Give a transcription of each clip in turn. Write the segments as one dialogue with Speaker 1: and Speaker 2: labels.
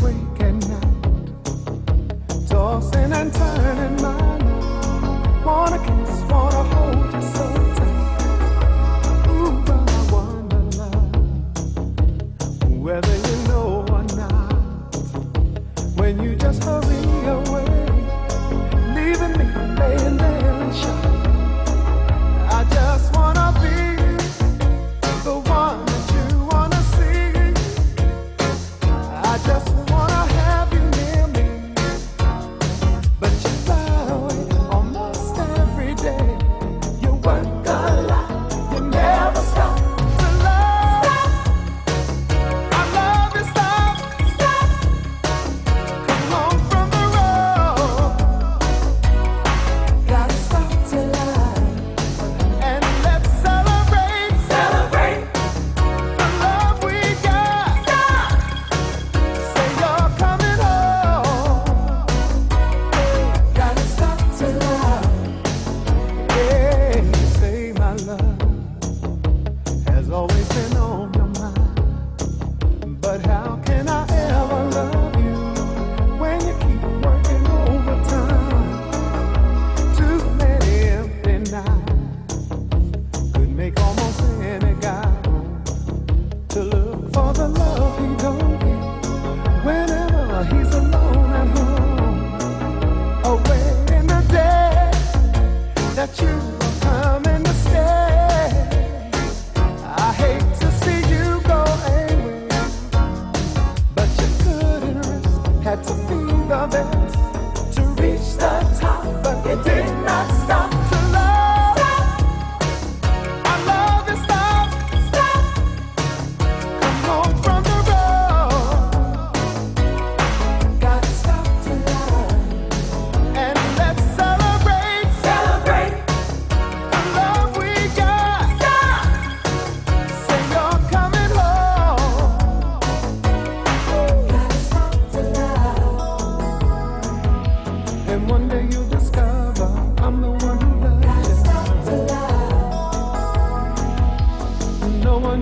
Speaker 1: awake at night, tossing and turning. that you.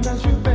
Speaker 1: sometimes you